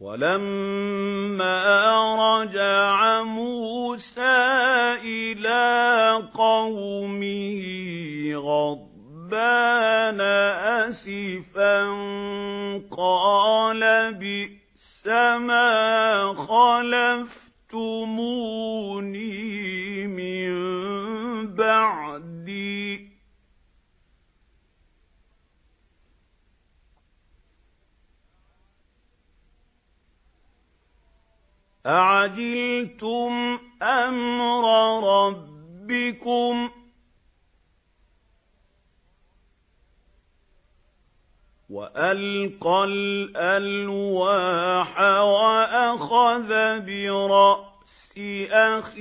وَلَمَّا رَجَعَ مُوسَى إِلَى قَوْمِهِ أَعَجِلْتُمْ أَمْرَ رَبِّكُمْ وَأَلْقَى الْأَلْوَاحَ وَأَخَذَ بِرَأْسِ أَخِيهِ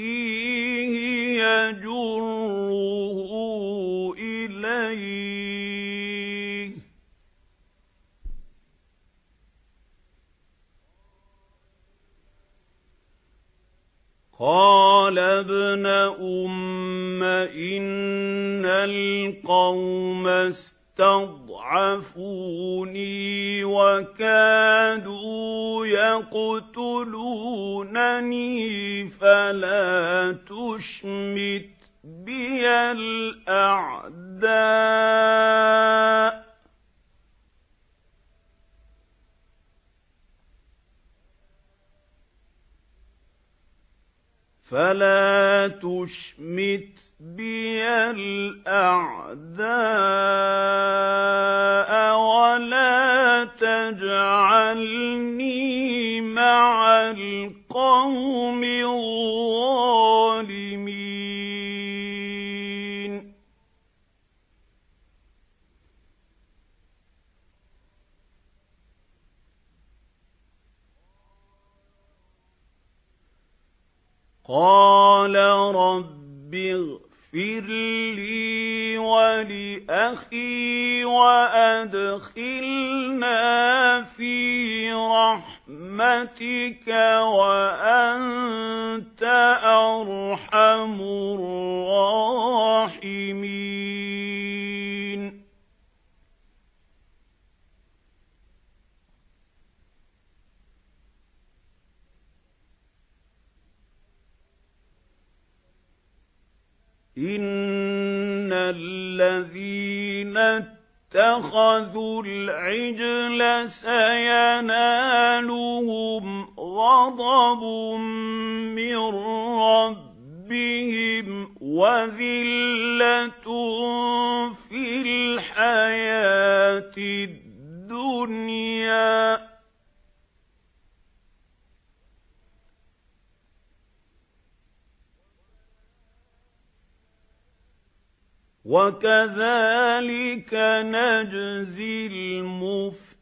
قَالَ ابْنَ أُمَّ إِنَّ الْقَوْمَ اسْتَضْعَفُونِي وَكَادُوا يَقْتُلُونَنِي فَلَا تُشْمِتْ بِيَ الْأَعْدَاءَ فَلَا تُشْمِتْ بِيَ الْأَعْدَاءَ قَالَ رَبِّ اغْفِرْ لِي وَلِأَخِي وَأَدْخِلْنَا فِي رَحْمَتِكَ وَأَنْتَ أَرْحَمُ إِنَّ الَّذِينَ اتَّخَذُوا الْعِجْلَ سَيَنَالُهُمْ غَضَبٌ مِّن رَّبِّهِمْ وَذِلَّةٌ فِي الْحَيَاةِ وَكَذَلِكَ نَجْزِي الْمُفْتَرِينَ.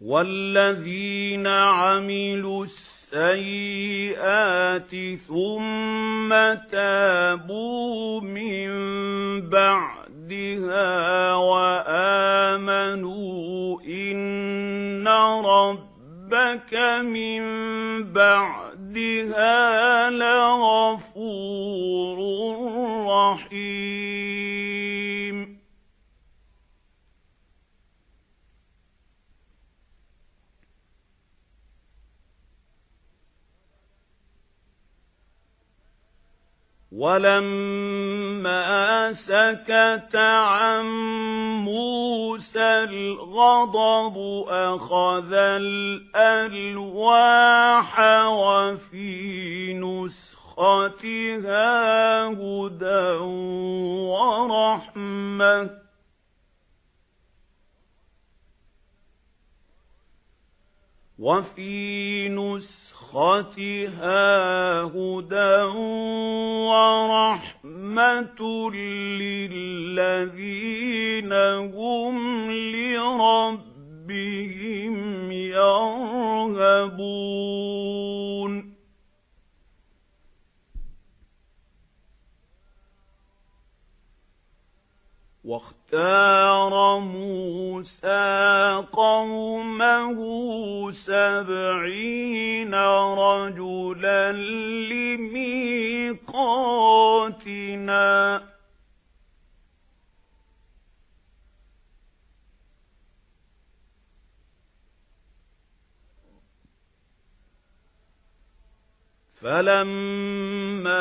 وَالَّذِينَ عَمِلُوا السَّيِّئَاتِ ثُمَّ تَابُوا مِن بَعْدِهَا لَغَفُورٌ رَّحِيمٌ وَلَمَّا سَكَتَ عَن مُّوسَى الْغَضَبُ أَخَذَ الْأَلْوَاحَ وَفِي نُسْخَتِهَا هُدًى وَرَحْمَةٌ لِّلَّذِينَ هُمْ لِرَبِّهِمْ يَرْهَبُونَ وَاخْتَارَ مُوسَى قَوْمَهُ سَبْعِينَ رَجُلًا لِّمِيقَاتِنَا. فَلَمَّا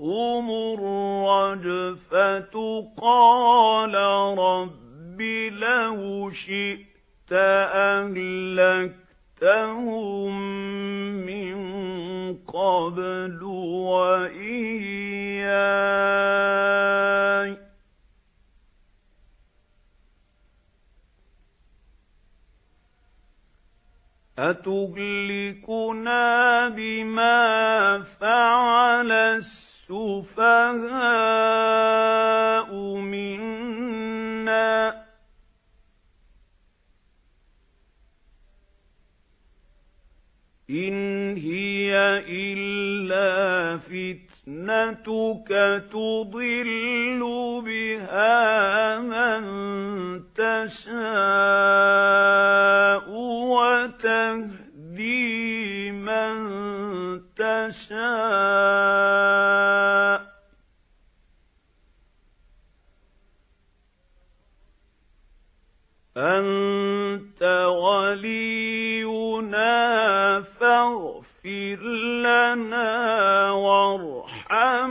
أَخَذَتْهُمُ الرَّجْفَةُ قَالَ رَبِّ لَوْ شِئْتَ أَهْلَكْتَهُم مِّن قَبْلُ وَإِيَّايَ. أَتُهْلِكُنَا بِمَا فَعَلَ السُّفَهَاءُ مِنَّا. إِنْ هِيَ إِلَّا فِتْنَتُكَ تُضِلُّ بِهَا مَن تَشَاءُ وَتَهْدِي. أَنْتَ وَلِيُّنَا فَاغْفِرْ لَنَا وَارْحَمْنَا.